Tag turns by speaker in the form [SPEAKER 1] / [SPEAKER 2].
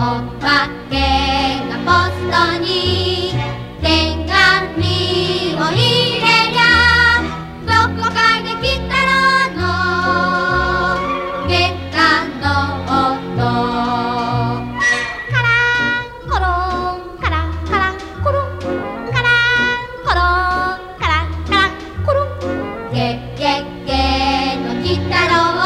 [SPEAKER 1] お化けがポストに手紙を入れりゃどこかでたら。のげ間の音。カランコロンカランカランコロンカランコロンカランカランコロンゲゲゲの鬼太郎